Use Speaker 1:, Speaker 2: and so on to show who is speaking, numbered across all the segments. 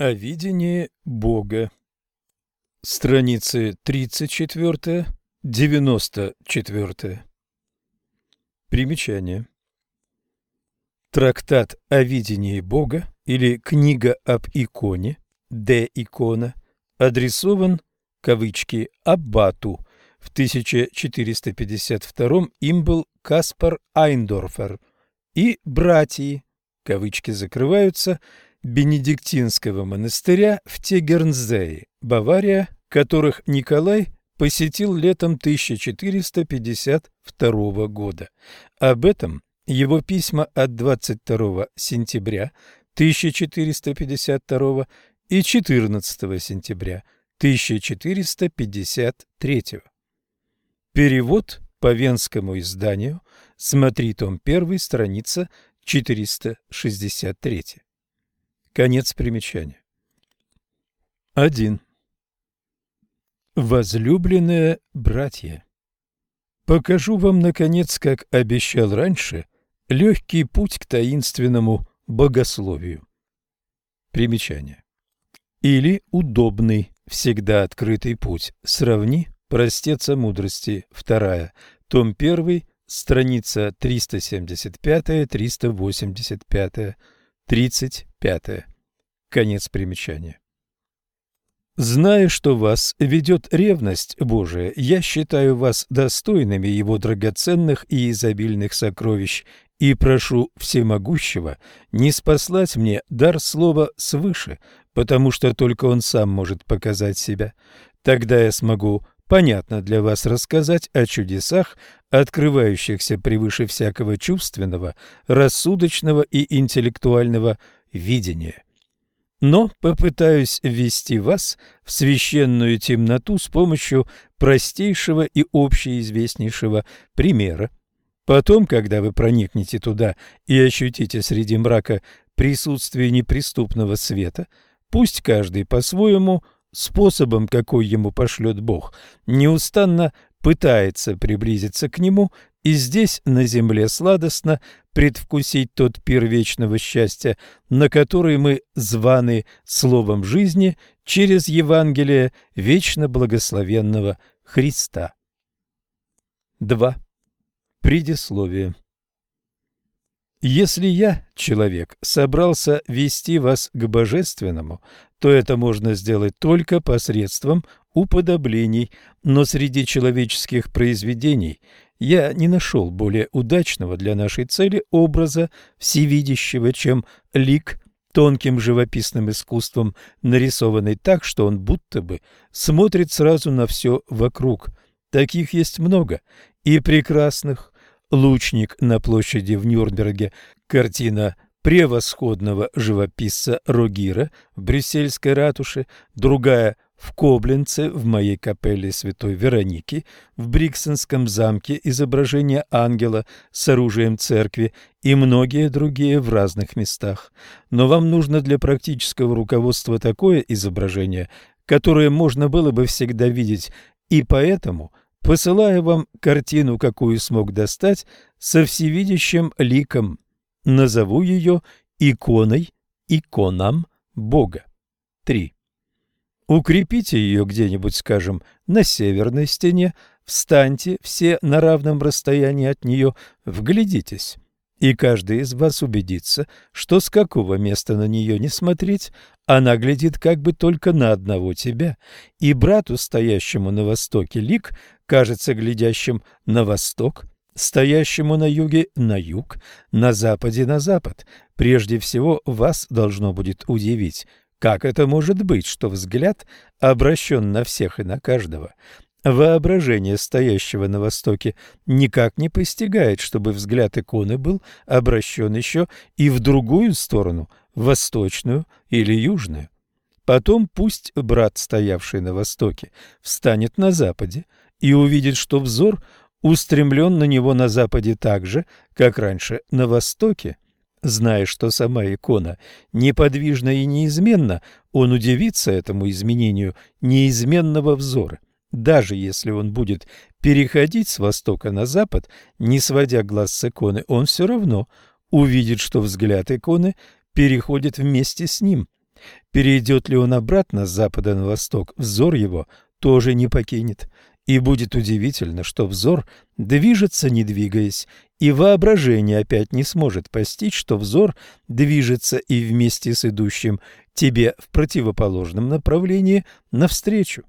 Speaker 1: О видении Бога. Страницы 34-94. Примечание. Трактат о видении Бога или книга об иконе, де икона, адресован, кавычки, Аббату. В 1452 им был Каспар Айндорфер и братьи, кавычки закрываются, Бенедиктинского монастыря в Тегернзее, Бавария, которых Николай посетил летом 1452 года. Об этом его письма от 22 сентября 1452 и 14 сентября 1453. Перевод по венскому изданию. Смотри том 1, страница 463. Конец примечания. 1. Возлюбленные братья, покажу вам, наконец, как обещал раньше, легкий путь к таинственному богословию. Примечание. Или удобный, всегда открытый путь. Сравни «Простец о мудрости», вторая, том 1, страница 375-385, 35. Конец примечания. Зная, что вас ведет ревность Божия, я считаю вас достойными его драгоценных и изобильных сокровищ и прошу Всемогущего не спаслать мне дар слова свыше, потому что только он сам может показать себя. Тогда я смогу понятно для вас рассказать о чудесах, открывающихся превыше всякого чувственного, рассудочного и интеллектуального видения но попытаюсь ввести вас в священную темноту с помощью простейшего и общеизвестнейшего примера. Потом, когда вы проникнете туда и ощутите среди мрака присутствие неприступного света, пусть каждый по-своему, способом, какой ему пошлет Бог, неустанно пытается приблизиться к нему и здесь, на земле, сладостно предвкусить тот пир вечного счастья, на который мы званы словом жизни через Евангелие вечно благословенного Христа. 2. Предисловие. Если я, человек, собрался вести вас к божественному, то это можно сделать только посредством уподоблений, но среди человеческих произведений я не нашел более удачного для нашей цели образа всевидящего, чем лик тонким живописным искусством, нарисованный так, что он будто бы смотрит сразу на все вокруг. Таких есть много, и прекрасных. «Лучник на площади в Нюрнберге», картина превосходного живописца Рогира в брюссельской ратуше, другая – в Кобленце, в моей капелле святой Вероники, в Бриксенском замке изображение ангела с оружием церкви и многие другие в разных местах. Но вам нужно для практического руководства такое изображение, которое можно было бы всегда видеть, и поэтому, посылая вам картину, какую смог достать, со всевидящим ликом, назову ее иконой, иконам Бога. 3. Укрепите ее где-нибудь, скажем, на северной стене, встаньте все на равном расстоянии от нее, вглядитесь, и каждый из вас убедится, что с какого места на нее не смотреть, она глядит как бы только на одного тебя, и брату, стоящему на востоке, лик кажется глядящим на восток, стоящему на юге на юг, на западе на запад. Прежде всего вас должно будет удивить, как это может быть, что взгляд обращен на всех и на каждого? Воображение стоящего на востоке никак не постигает, чтобы взгляд иконы был обращен еще и в другую сторону, восточную или южную. Потом пусть брат, стоявший на востоке, встанет на западе и увидит, что взор устремлен на него на западе так же, как раньше на востоке. Зная, что сама икона неподвижна и неизменна, он удивится этому изменению неизменного взора. Даже если он будет переходить с востока на запад, не сводя глаз с иконы, он все равно увидит, что взгляд иконы переходит вместе с ним. Перейдет ли он обратно с запада на восток, взор его тоже не покинет. И будет удивительно, что взор движется, не двигаясь, и воображение опять не сможет постичь, что взор движется и вместе с идущим тебе в противоположном направлении навстречу.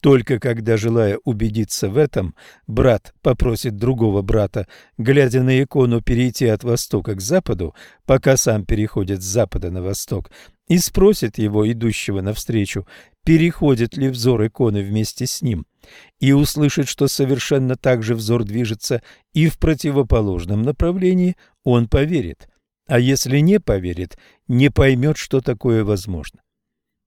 Speaker 1: Только когда, желая убедиться в этом, брат попросит другого брата, глядя на икону, перейти от востока к западу, пока сам переходит с запада на восток, и спросит его, идущего навстречу, переходит ли взор иконы вместе с ним, и услышит, что совершенно так же взор движется и в противоположном направлении, он поверит. А если не поверит, не поймет, что такое возможно.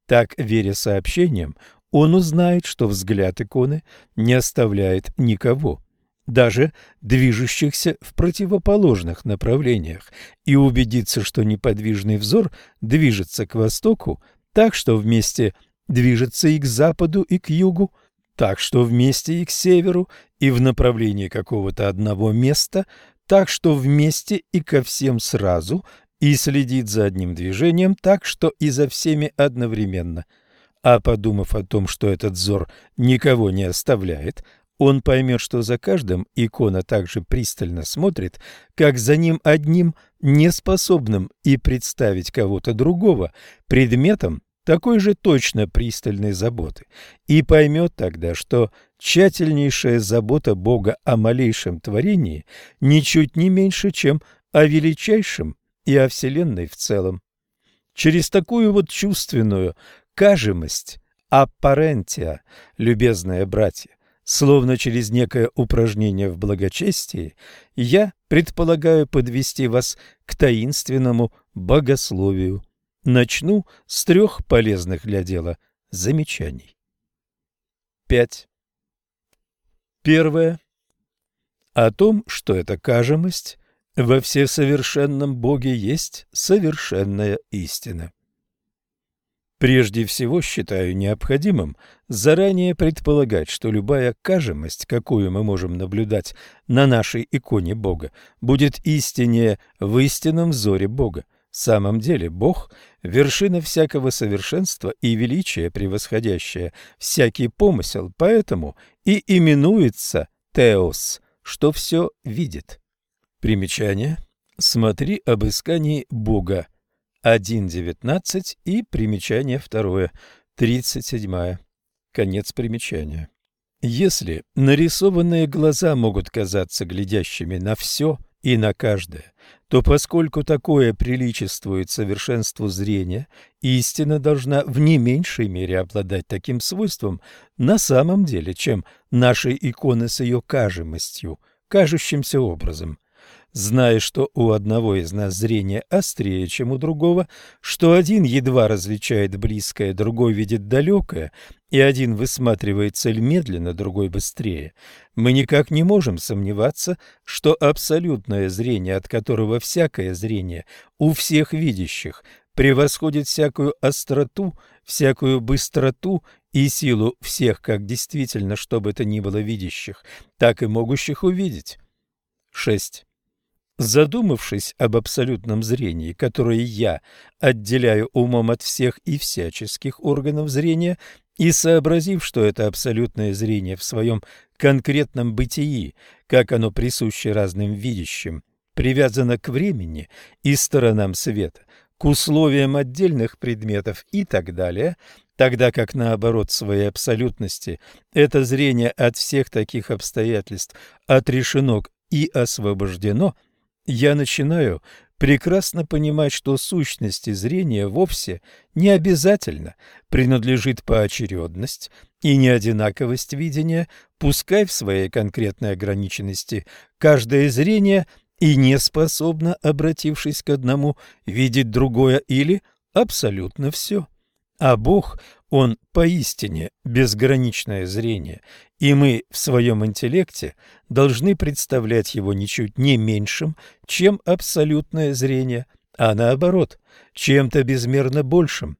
Speaker 1: Так, веря сообщениям, он узнает, что взгляд иконы не оставляет никого, даже движущихся в противоположных направлениях, и убедится, что неподвижный взор движется к востоку, так что вместе движется и к западу, и к югу, так что вместе и к северу, и в направлении какого-то одного места, так что вместе и ко всем сразу, и следит за одним движением, так что и за всеми одновременно – а подумав о том, что этот взор никого не оставляет, он поймет, что за каждым икона также пристально смотрит, как за ним одним неспособным и представить кого-то другого предметом такой же точно пристальной заботы, и поймет тогда, что тщательнейшая забота Бога о малейшем творении ничуть не меньше, чем о величайшем и о Вселенной в целом. Через такую вот чувственную, кажемость, аппарентия, любезные братья, словно через некое упражнение в благочестии, я предполагаю подвести вас к таинственному богословию. Начну с трех полезных для дела замечаний. 5. Первое. О том, что эта кажемость во всесовершенном Боге есть совершенная истина. Прежде всего считаю необходимым заранее предполагать, что любая кажемость, какую мы можем наблюдать на нашей иконе Бога, будет истиннее в истинном взоре Бога. В самом деле Бог – вершина всякого совершенства и величия, превосходящая всякий помысел, поэтому и именуется Теос, что все видит. Примечание. Смотри об искании Бога 1.19 и примечание второе, 37. Конец примечания. Если нарисованные глаза могут казаться глядящими на все и на каждое, то поскольку такое приличествует совершенству зрения, истина должна в не меньшей мере обладать таким свойством на самом деле, чем наши иконы с ее кажемостью, кажущимся образом зная, что у одного из нас зрение острее, чем у другого, что один едва различает близкое, другой видит далекое, и один высматривает цель медленно, другой быстрее, мы никак не можем сомневаться, что абсолютное зрение, от которого всякое зрение у всех видящих превосходит всякую остроту, всякую быстроту и силу всех, как действительно, что бы то ни было видящих, так и могущих увидеть. 6. Задумавшись об абсолютном зрении, которое я отделяю умом от всех и всяческих органов зрения, и сообразив, что это абсолютное зрение в своем конкретном бытии, как оно присуще разным видящим, привязано к времени и сторонам света, к условиям отдельных предметов и так далее, тогда как наоборот своей абсолютности это зрение от всех таких обстоятельств отрешено и освобождено – я начинаю прекрасно понимать, что сущности зрения вовсе не обязательно принадлежит поочередность и неодинаковость видения, пускай в своей конкретной ограниченности каждое зрение и не способно, обратившись к одному, видеть другое или абсолютно все. А Бог, Он поистине безграничное зрение, и мы в своем интеллекте должны представлять его ничуть не меньшим, чем абсолютное зрение, а наоборот, чем-то безмерно большим.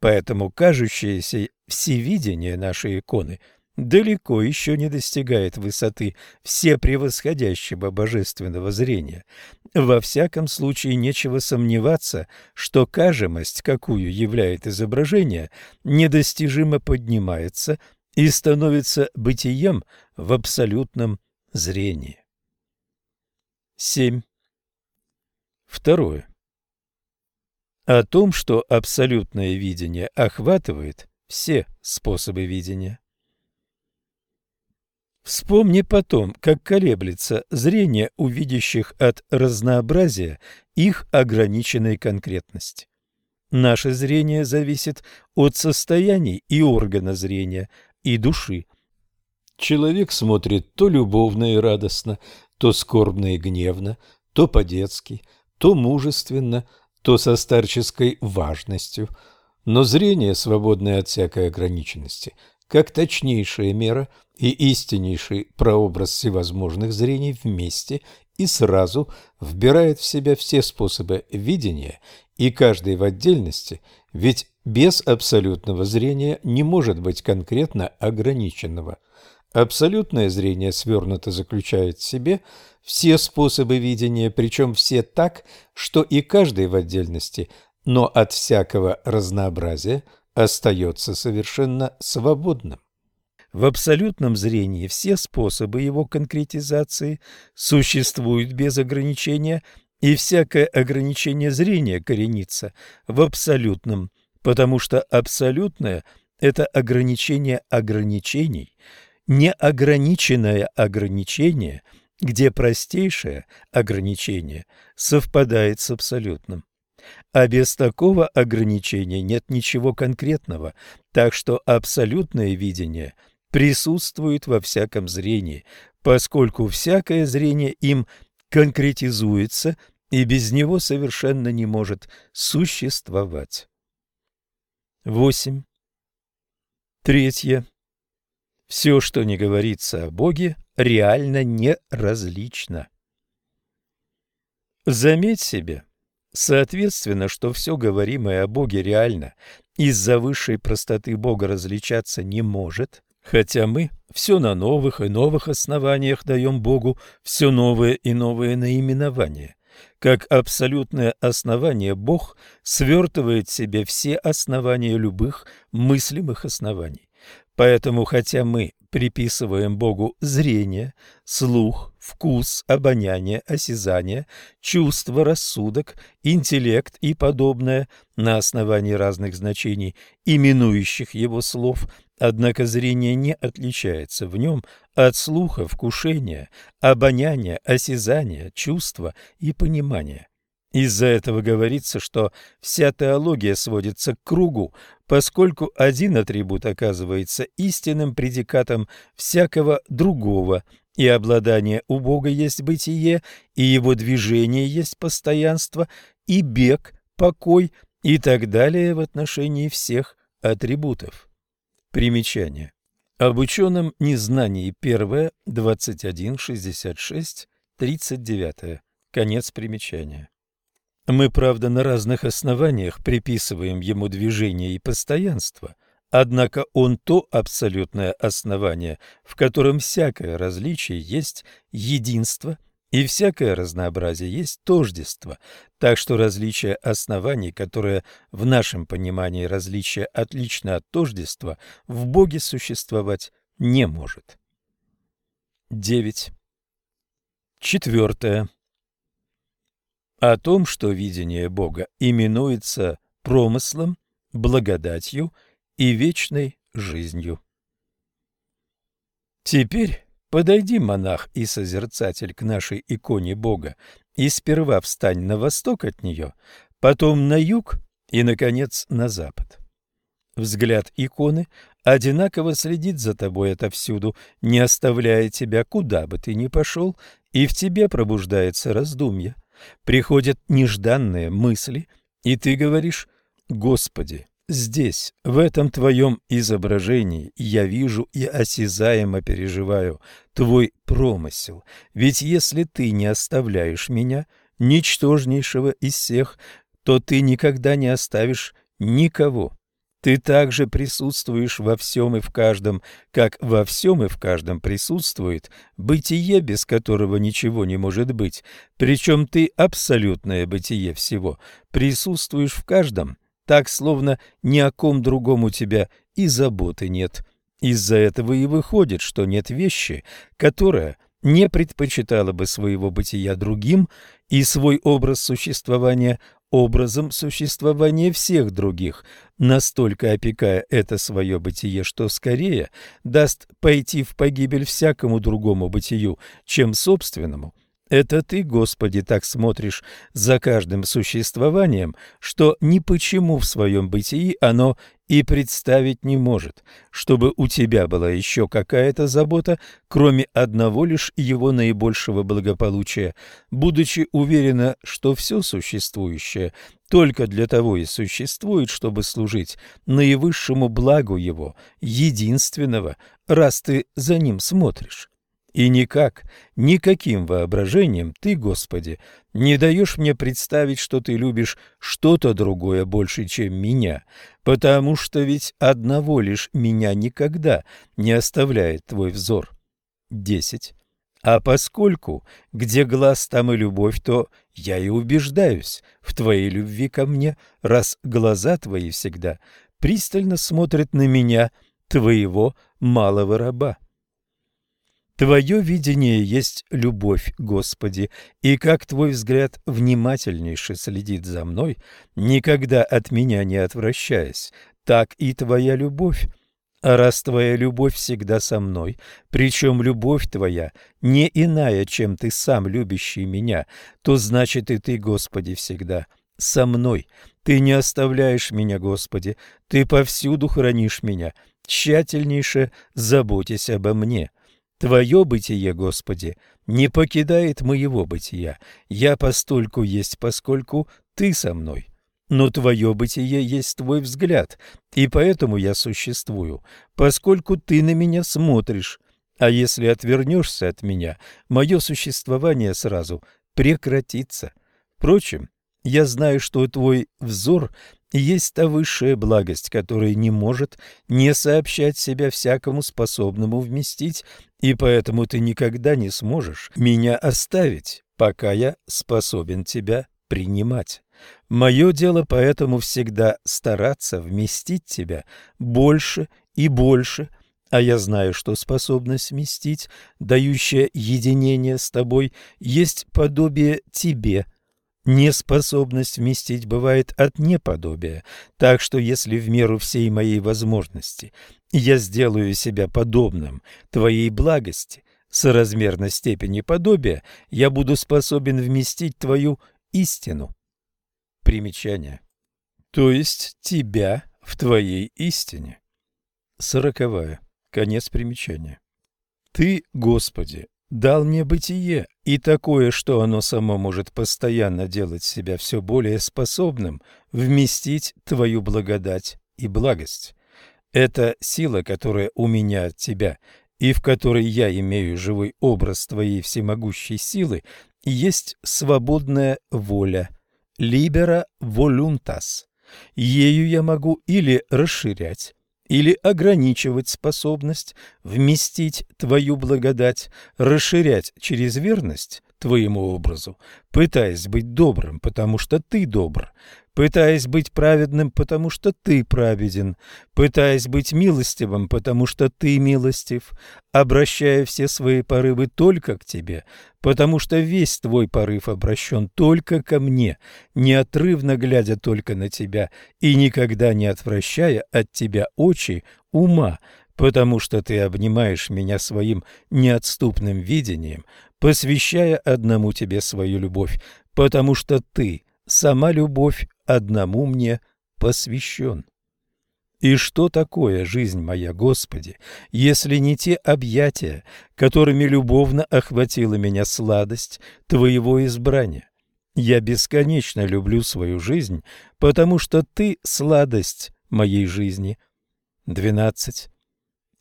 Speaker 1: Поэтому кажущееся всевидение нашей иконы далеко еще не достигает высоты всепревосходящего божественного зрения. Во всяком случае, нечего сомневаться, что кажемость, какую являет изображение, недостижимо поднимается и становится бытием в абсолютном зрении. 7. Второе. О том, что абсолютное видение охватывает все способы видения. Вспомни потом, как колеблется зрение у видящих от разнообразия их ограниченной конкретности. Наше зрение зависит от состояний и органа зрения, и души. Человек смотрит то любовно и радостно, то скорбно и гневно, то по-детски, то мужественно, то со старческой важностью. Но зрение, свободное от всякой ограниченности, как точнейшая мера и истиннейший прообраз всевозможных зрений вместе и сразу вбирает в себя все способы видения и каждый в отдельности, ведь без абсолютного зрения не может быть конкретно ограниченного. Абсолютное зрение свернуто заключает в себе все способы видения, причем все так, что и каждый в отдельности, но от всякого разнообразия – остается совершенно свободным. В абсолютном зрении все способы его конкретизации существуют без ограничения, и всякое ограничение зрения коренится в абсолютном, потому что абсолютное – это ограничение ограничений, неограниченное ограничение, где простейшее ограничение совпадает с абсолютным. А без такого ограничения нет ничего конкретного, так что абсолютное видение присутствует во всяком зрении, поскольку всякое зрение им конкретизуется и без него совершенно не может существовать. 8. Третье. Все, что не говорится о Боге, реально не различно. Заметь себе, Соответственно, что все говоримое о Боге реально из-за высшей простоты Бога различаться не может, хотя мы все на новых и новых основаниях даем Богу все новые и новые наименования. Как абсолютное основание Бог свертывает в себе все основания любых мыслимых оснований. Поэтому, хотя мы приписываем Богу зрение, слух, вкус, обоняние, осязание, чувство, рассудок, интеллект и подобное на основании разных значений, именующих его слов, однако зрение не отличается в нем от слуха, вкушения, обоняния, осязания, чувства и понимания. Из-за этого говорится, что вся теология сводится к кругу, поскольку один атрибут оказывается истинным предикатом всякого другого, и обладание у Бога есть бытие, и его движение есть постоянство, и бег, покой и так далее в отношении всех атрибутов. Примечание. Об ученом незнании 1, 21, 66, 39. Конец примечания. Мы, правда, на разных основаниях приписываем ему движение и постоянство, однако он то абсолютное основание, в котором всякое различие есть единство и всякое разнообразие есть тождество, так что различие оснований, которое в нашем понимании различие отлично от тождества, в Боге существовать не может. 9. Четвертое о том, что видение Бога именуется промыслом, благодатью и вечной жизнью. Теперь подойди, монах и созерцатель, к нашей иконе Бога, и сперва встань на восток от нее, потом на юг и, наконец, на запад. Взгляд иконы одинаково следит за тобой отовсюду, не оставляя тебя, куда бы ты ни пошел, и в тебе пробуждается раздумье приходят нежданные мысли, и ты говоришь «Господи, здесь, в этом Твоем изображении, я вижу и осязаемо переживаю Твой промысел, ведь если Ты не оставляешь меня, ничтожнейшего из всех, то Ты никогда не оставишь никого. Ты также присутствуешь во всем и в каждом, как во всем и в каждом присутствует бытие, без которого ничего не может быть. Причем ты абсолютное бытие всего, присутствуешь в каждом, так словно ни о ком другом у тебя и заботы нет. Из-за этого и выходит, что нет вещи, которая не предпочитала бы своего бытия другим и свой образ существования образом существования всех других, настолько опекая это свое бытие, что скорее даст пойти в погибель всякому другому бытию, чем собственному. Это ты, Господи, так смотришь за каждым существованием, что ни почему в своем бытии оно и представить не может, чтобы у тебя была еще какая-то забота, кроме одного лишь его наибольшего благополучия, будучи уверена, что все существующее только для того и существует, чтобы служить наивысшему благу его, единственного, раз ты за ним смотришь. И никак, никаким воображением ты, Господи, не даешь мне представить, что ты любишь что-то другое больше, чем меня, потому что ведь одного лишь меня никогда не оставляет твой взор. 10. А поскольку где глаз, там и любовь, то я и убеждаюсь в твоей любви ко мне, раз глаза твои всегда пристально смотрят на меня, твоего малого раба. Твое видение есть любовь, Господи, и как Твой взгляд внимательнейше следит за мной, никогда от меня не отвращаясь, так и Твоя любовь. А раз Твоя любовь всегда со мной, причем любовь Твоя не иная, чем Ты сам любящий меня, то значит и Ты, Господи, всегда со мной. Ты не оставляешь меня, Господи, Ты повсюду хранишь меня, тщательнейше заботясь обо мне». Твое бытие, Господи, не покидает моего бытия. Я постольку есть, поскольку Ты со мной. Но Твое бытие есть Твой взгляд, и поэтому я существую, поскольку Ты на меня смотришь. А если отвернешься от меня, мое существование сразу прекратится. Впрочем, я знаю, что Твой взор есть та высшая благость, которая не может не сообщать себя всякому способному вместить, и поэтому ты никогда не сможешь меня оставить, пока я способен тебя принимать. Мое дело поэтому всегда стараться вместить тебя больше и больше, а я знаю, что способность вместить, дающая единение с тобой, есть подобие тебе – Неспособность вместить бывает от неподобия, так что если в меру всей моей возможности я сделаю себя подобным твоей благости, соразмерно степени подобия, я буду способен вместить твою истину. Примечание. То есть тебя в твоей истине. Сороковая. Конец примечания. Ты, Господи, дал мне бытие, и такое, что оно само может постоянно делать себя все более способным вместить твою благодать и благость. Это сила, которая у меня от тебя, и в которой я имею живой образ твоей всемогущей силы, есть свободная воля, libera voluntas. Ею я могу или расширять, или ограничивать способность вместить твою благодать, расширять через верность твоему образу, пытаясь быть добрым, потому что ты добр, пытаясь быть праведным, потому что ты праведен, пытаясь быть милостивым, потому что ты милостив, обращая все свои порывы только к тебе, потому что весь твой порыв обращен только ко мне, неотрывно глядя только на тебя и никогда не отвращая от тебя очи ума, потому что ты обнимаешь меня своим неотступным видением, посвящая одному тебе свою любовь, потому что ты, сама любовь, одному мне посвящен. И что такое жизнь моя, Господи, если не те объятия, которыми любовно охватила меня сладость Твоего избрания? Я бесконечно люблю свою жизнь, потому что Ты — сладость моей жизни. 12.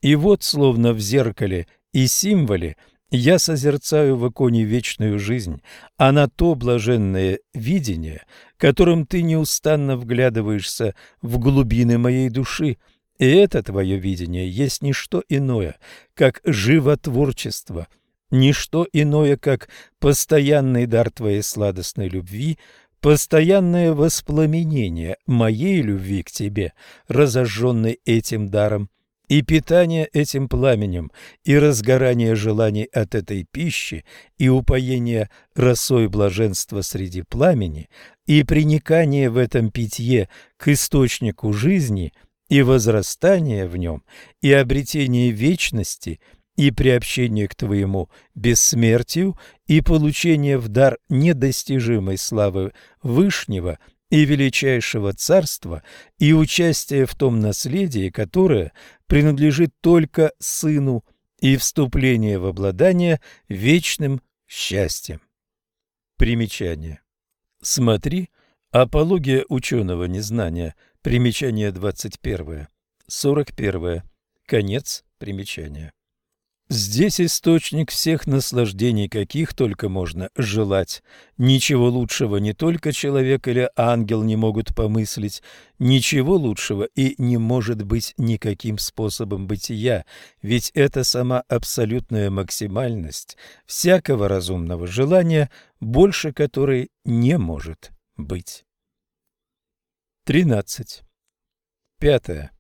Speaker 1: И вот, словно в зеркале и символе, Я созерцаю в иконе вечную жизнь, а на то блаженное видение, которым ты неустанно вглядываешься в глубины моей души, и это твое видение есть не что иное, как животворчество, не что иное, как постоянный дар твоей сладостной любви, постоянное воспламенение моей любви к тебе, разожженной этим даром, и питание этим пламенем, и разгорание желаний от этой пищи, и упоение росой блаженства среди пламени, и приникание в этом питье к источнику жизни, и возрастание в нем, и обретение вечности, и приобщение к Твоему бессмертию, и получение в дар недостижимой славы Вышнего – и величайшего царства, и участие в том наследии, которое принадлежит только Сыну, и вступление в обладание вечным счастьем. Примечание. Смотри, апология ученого незнания, примечание 21, 41, конец примечания. Здесь источник всех наслаждений, каких только можно желать. Ничего лучшего не только человек или ангел не могут помыслить, ничего лучшего и не может быть никаким способом бытия, ведь это сама абсолютная максимальность всякого разумного желания, больше которой не может быть. 13. Пятое.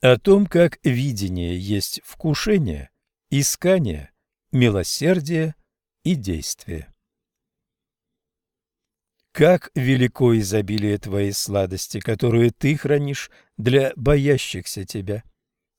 Speaker 1: О том, как видение есть вкушение, искание, милосердие и действие. Как велико изобилие твоей сладости, которую ты хранишь для боящихся тебя.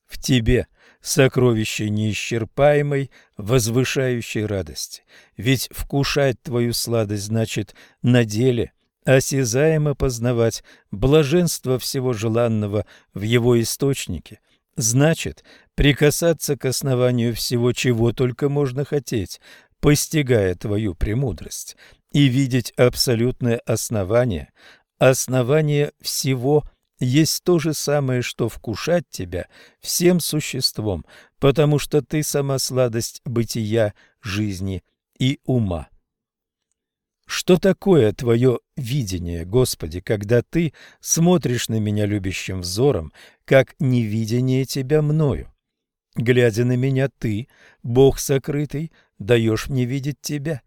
Speaker 1: В тебе сокровище неисчерпаемой, возвышающей радости. Ведь вкушать твою сладость значит на деле осязаемо познавать блаженство всего желанного в его источнике, значит прикасаться к основанию всего, чего только можно хотеть, постигая твою премудрость, и видеть абсолютное основание, основание всего есть то же самое, что вкушать тебя всем существом, потому что ты сама сладость бытия, жизни и ума. Что такое твое видение, Господи, когда Ты смотришь на меня любящим взором, как невидение Тебя мною? Глядя на меня, Ты, Бог сокрытый, даешь мне видеть Тебя.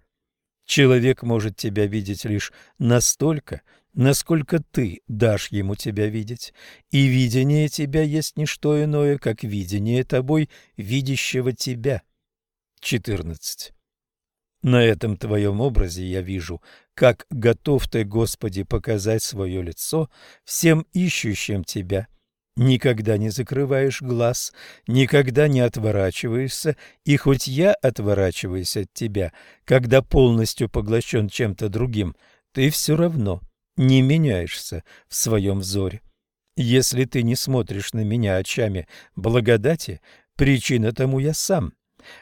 Speaker 1: Человек может Тебя видеть лишь настолько, насколько Ты дашь ему Тебя видеть, и видение Тебя есть не что иное, как видение Тобой, видящего Тебя. 14. На этом твоем образе я вижу, как готов ты, Господи, показать свое лицо всем ищущим тебя. Никогда не закрываешь глаз, никогда не отворачиваешься, и хоть я отворачиваюсь от тебя, когда полностью поглощен чем-то другим, ты все равно не меняешься в своем взоре. Если ты не смотришь на меня очами благодати, причина тому я сам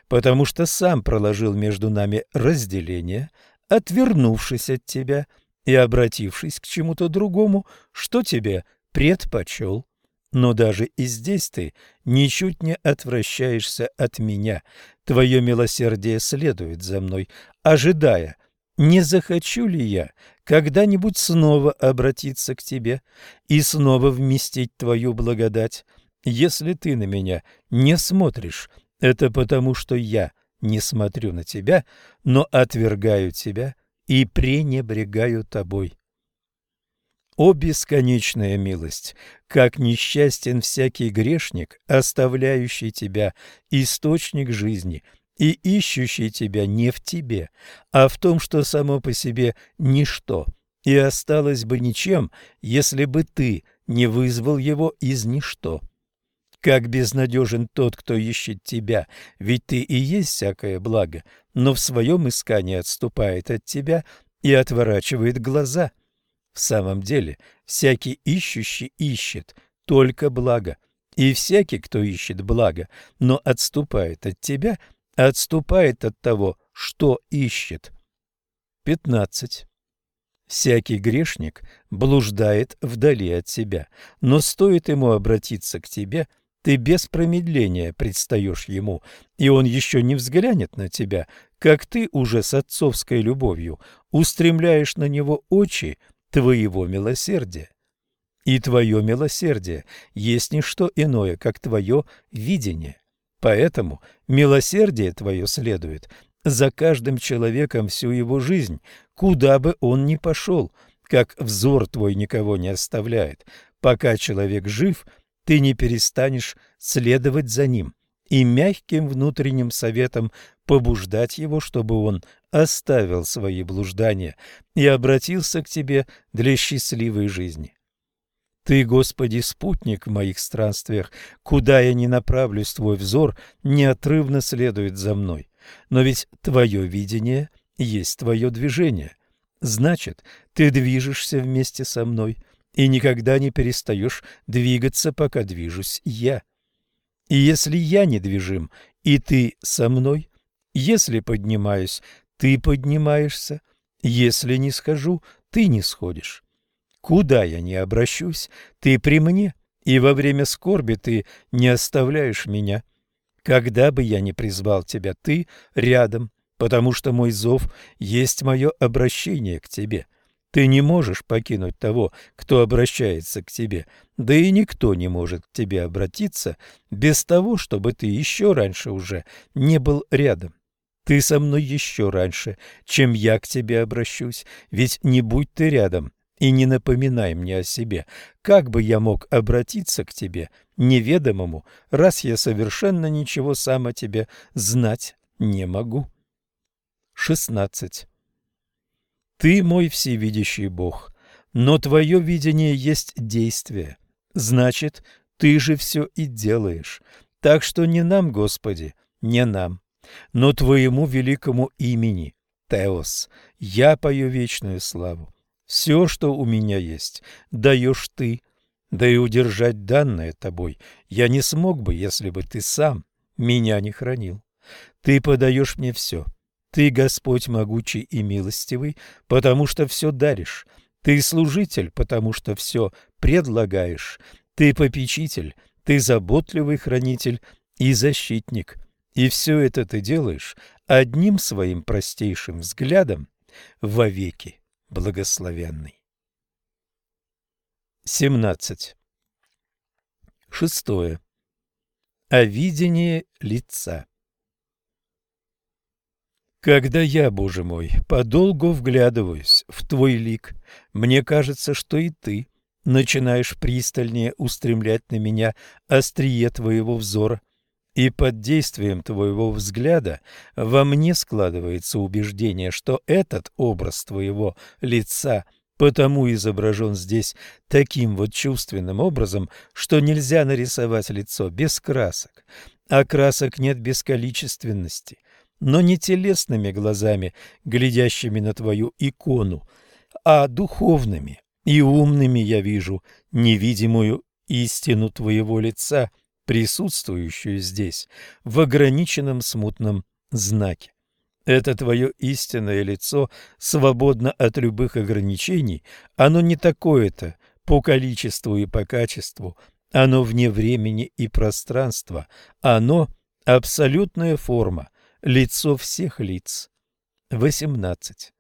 Speaker 1: потому что сам проложил между нами разделение, отвернувшись от тебя и обратившись к чему-то другому, что тебе предпочел. Но даже и здесь ты ничуть не отвращаешься от меня. Твое милосердие следует за мной, ожидая, не захочу ли я когда-нибудь снова обратиться к тебе и снова вместить твою благодать. Если ты на меня не смотришь это потому, что я не смотрю на тебя, но отвергаю тебя и пренебрегаю тобой. О бесконечная милость! Как несчастен всякий грешник, оставляющий тебя, источник жизни, и ищущий тебя не в тебе, а в том, что само по себе ничто, и осталось бы ничем, если бы ты не вызвал его из ничто. Как безнадежен тот, кто ищет тебя, ведь ты и есть всякое благо, но в своем искании отступает от тебя и отворачивает глаза. В самом деле, всякий ищущий ищет только благо, и всякий, кто ищет благо, но отступает от тебя, отступает от того, что ищет. 15. Всякий грешник блуждает вдали от себя, но стоит ему обратиться к тебе – ты без промедления предстаешь ему, и он еще не взглянет на тебя, как ты уже с отцовской любовью устремляешь на него очи твоего милосердия. И твое милосердие есть не что иное, как твое видение. Поэтому милосердие твое следует за каждым человеком всю его жизнь, куда бы он ни пошел, как взор твой никого не оставляет. Пока человек жив, ты не перестанешь следовать за ним и мягким внутренним советом побуждать его, чтобы он оставил свои блуждания и обратился к тебе для счастливой жизни. Ты, Господи, спутник в моих странствиях, куда я ни направлюсь, твой взор неотрывно следует за мной. Но ведь твое видение есть твое движение. Значит, ты движешься вместе со мной и никогда не перестаешь двигаться, пока движусь я. И если я недвижим, и ты со мной, если поднимаюсь, ты поднимаешься, если не схожу, ты не сходишь. Куда я не обращусь, ты при мне, и во время скорби ты не оставляешь меня. Когда бы я ни призвал тебя, ты рядом, потому что мой зов есть мое обращение к тебе. Ты не можешь покинуть того, кто обращается к тебе, да и никто не может к тебе обратиться без того, чтобы ты еще раньше уже не был рядом. Ты со мной еще раньше, чем я к тебе обращусь, ведь не будь ты рядом, и не напоминай мне о себе. Как бы я мог обратиться к тебе, неведомому, раз я совершенно ничего сам о тебе знать не могу? 16. Ты мой всевидящий Бог, но твое видение есть действие. Значит, ты же все и делаешь. Так что не нам, Господи, не нам, но твоему великому имени, Теос, я пою вечную славу. Все, что у меня есть, даешь ты, да и удержать данное тобой я не смог бы, если бы ты сам меня не хранил. Ты подаешь мне все. Ты, Господь могучий и милостивый, потому что все даришь. Ты служитель, потому что все предлагаешь. Ты попечитель, ты заботливый хранитель и защитник. И все это ты делаешь одним своим простейшим взглядом вовеки благословенный. 17. Шестое. О видении лица. Когда я, Боже мой, подолгу вглядываюсь в Твой лик, мне кажется, что и Ты начинаешь пристальнее устремлять на меня острие Твоего взора, и под действием твоего взгляда во мне складывается убеждение, что этот образ твоего лица потому изображен здесь таким вот чувственным образом, что нельзя нарисовать лицо без красок, а красок нет без количественности, но не телесными глазами, глядящими на твою икону, а духовными. И умными я вижу невидимую истину твоего лица – присутствующую здесь, в ограниченном смутном знаке. Это твое истинное лицо свободно от любых ограничений, оно не такое-то по количеству и по качеству, оно вне времени и пространства, оно абсолютная форма, лицо всех лиц. 18.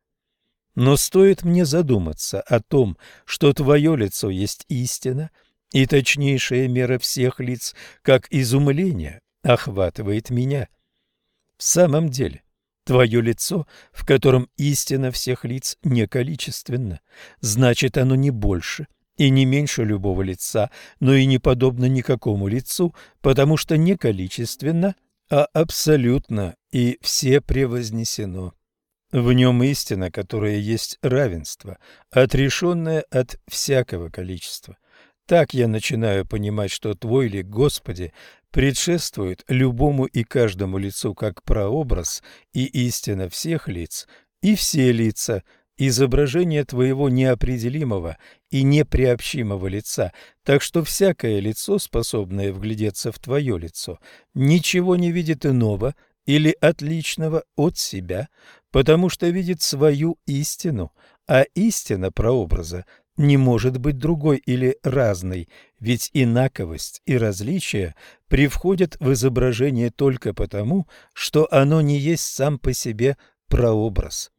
Speaker 1: Но стоит мне задуматься о том, что твое лицо есть истина – и точнейшая мера всех лиц, как изумление, охватывает меня. В самом деле, твое лицо, в котором истина всех лиц не количественна, значит, оно не больше и не меньше любого лица, но и не подобно никакому лицу, потому что не количественно, а абсолютно, и все превознесено. В нем истина, которая есть равенство, отрешенное от всякого количества – так я начинаю понимать, что Твой лик, Господи, предшествует любому и каждому лицу как прообраз и истина всех лиц, и все лица – изображение Твоего неопределимого и неприобщимого лица, так что всякое лицо, способное вглядеться в Твое лицо, ничего не видит иного или отличного от себя, потому что видит свою истину, а истина прообраза не может быть другой или разной, ведь инаковость и различие привходят в изображение только потому, что оно не есть сам по себе прообраз.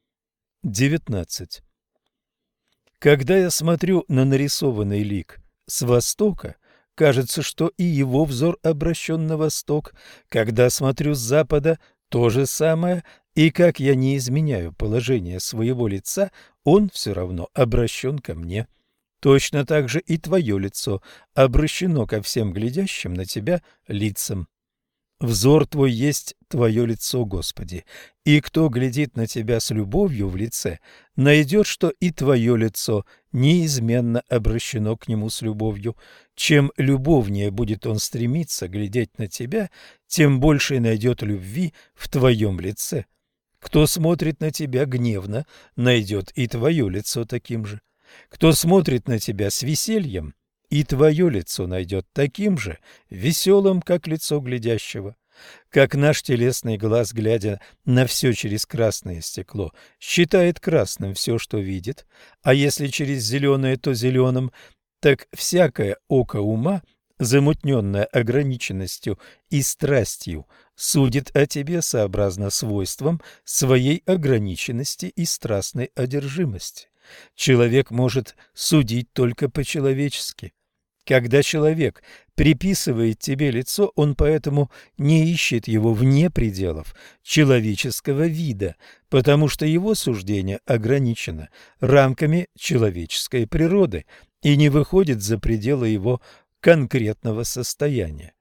Speaker 1: 19. Когда я смотрю на нарисованный лик с востока, кажется, что и его взор обращен на восток. Когда смотрю с запада, то же самое, и как я не изменяю положение своего лица, он все равно обращен ко мне. Точно так же и твое лицо обращено ко всем глядящим на тебя лицам. Взор твой есть твое лицо, Господи, и кто глядит на тебя с любовью в лице, найдет, что и твое лицо неизменно обращено к нему с любовью. Чем любовнее будет он стремиться глядеть на тебя, тем больше найдет любви в твоем лице. Кто смотрит на тебя гневно, найдет и твое лицо таким же. Кто смотрит на тебя с весельем, и твое лицо найдет таким же веселым, как лицо глядящего. Как наш телесный глаз, глядя на все через красное стекло, считает красным все, что видит, а если через зеленое, то зеленым, так всякое око ума, замутненное ограниченностью и страстью, судит о тебе сообразно свойствам своей ограниченности и страстной одержимости. Человек может судить только по-человечески. Когда человек приписывает тебе лицо, он поэтому не ищет его вне пределов человеческого вида, потому что его суждение ограничено рамками человеческой природы и не выходит за пределы его конкретного состояния.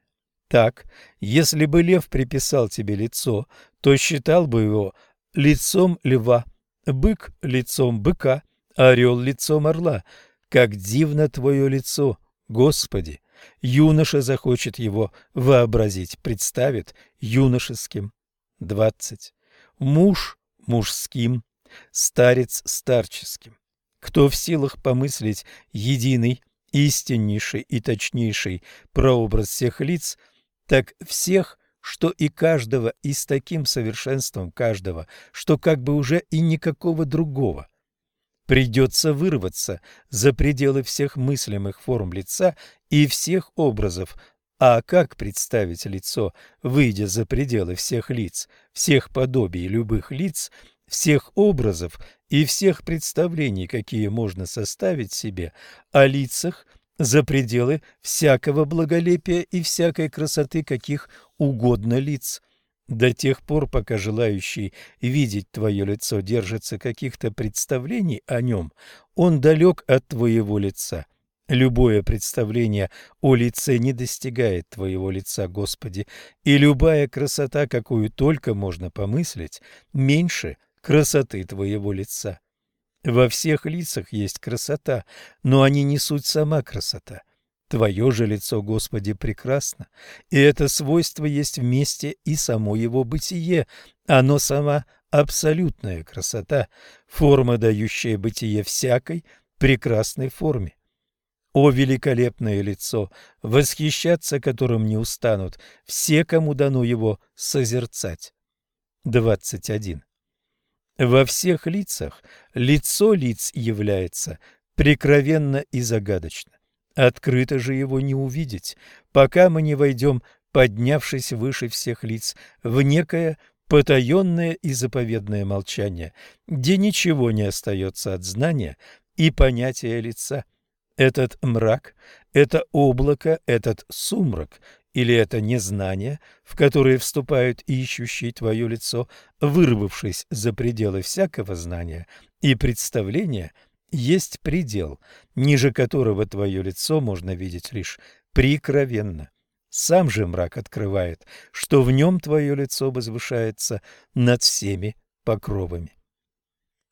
Speaker 1: Так, если бы лев приписал тебе лицо, то считал бы его лицом льва, бык – лицом быка, орел – лицом орла. Как дивно твое лицо, Господи! Юноша захочет его вообразить, представит юношеским. 20. Муж – мужским, старец – старческим. Кто в силах помыслить единый, истиннейший и точнейший прообраз всех лиц, так всех, что и каждого, и с таким совершенством каждого, что как бы уже и никакого другого. Придется вырваться за пределы всех мыслимых форм лица и всех образов. А как представить лицо, выйдя за пределы всех лиц, всех подобий любых лиц, всех образов и всех представлений, какие можно составить себе о лицах, за пределы всякого благолепия и всякой красоты, каких угодно лиц. До тех пор, пока желающий видеть твое лицо держится каких-то представлений о нем, он далек от твоего лица. Любое представление о лице не достигает твоего лица, Господи, и любая красота, какую только можно помыслить, меньше красоты твоего лица. Во всех лицах есть красота, но они не суть сама красота. Твое же лицо, Господи, прекрасно, и это свойство есть вместе и само его бытие, оно сама абсолютная красота, форма, дающая бытие всякой прекрасной форме. О великолепное лицо, восхищаться которым не устанут все, кому дано его созерцать. 21. Во всех лицах лицо лиц является прикровенно и загадочно. Открыто же его не увидеть, пока мы не войдем, поднявшись выше всех лиц, в некое потаенное и заповедное молчание, где ничего не остается от знания и понятия лица. Этот мрак, это облако, этот сумрак или это незнание, в которое вступают ищущие твое лицо, вырвавшись за пределы всякого знания и представления – есть предел, ниже которого твое лицо можно видеть лишь прикровенно. Сам же мрак открывает, что в нем твое лицо возвышается над всеми покровами.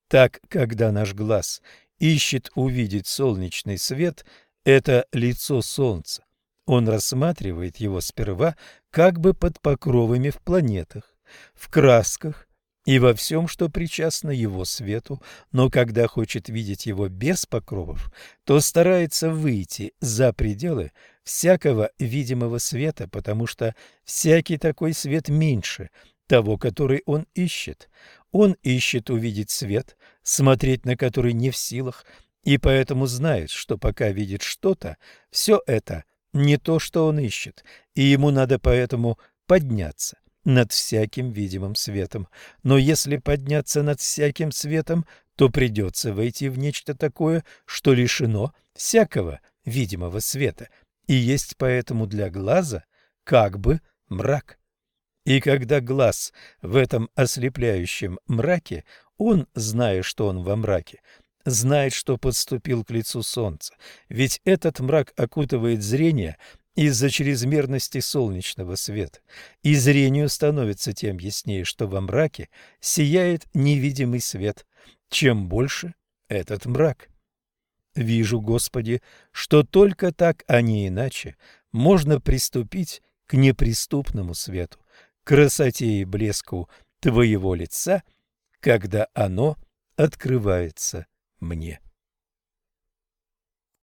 Speaker 1: Так, когда наш глаз ищет увидеть солнечный свет, это лицо солнца. Он рассматривает его сперва как бы под покровами в планетах, в красках, и во всем, что причастно его свету, но когда хочет видеть его без покровов, то старается выйти за пределы всякого видимого света, потому что всякий такой свет меньше того, который он ищет. Он ищет увидеть свет, смотреть на который не в силах, и поэтому знает, что пока видит что-то, все это не то, что он ищет, и ему надо поэтому подняться над всяким видимым светом. Но если подняться над всяким светом, то придется войти в нечто такое, что лишено всякого видимого света, и есть поэтому для глаза как бы мрак. И когда глаз в этом ослепляющем мраке, он, зная, что он во мраке, знает, что подступил к лицу солнца, ведь этот мрак окутывает зрение из-за чрезмерности солнечного света, и зрению становится тем яснее, что во мраке сияет невидимый свет, чем больше этот мрак. Вижу, Господи, что только так, а не иначе, можно приступить к неприступному свету, красоте и блеску Твоего лица, когда оно открывается мне.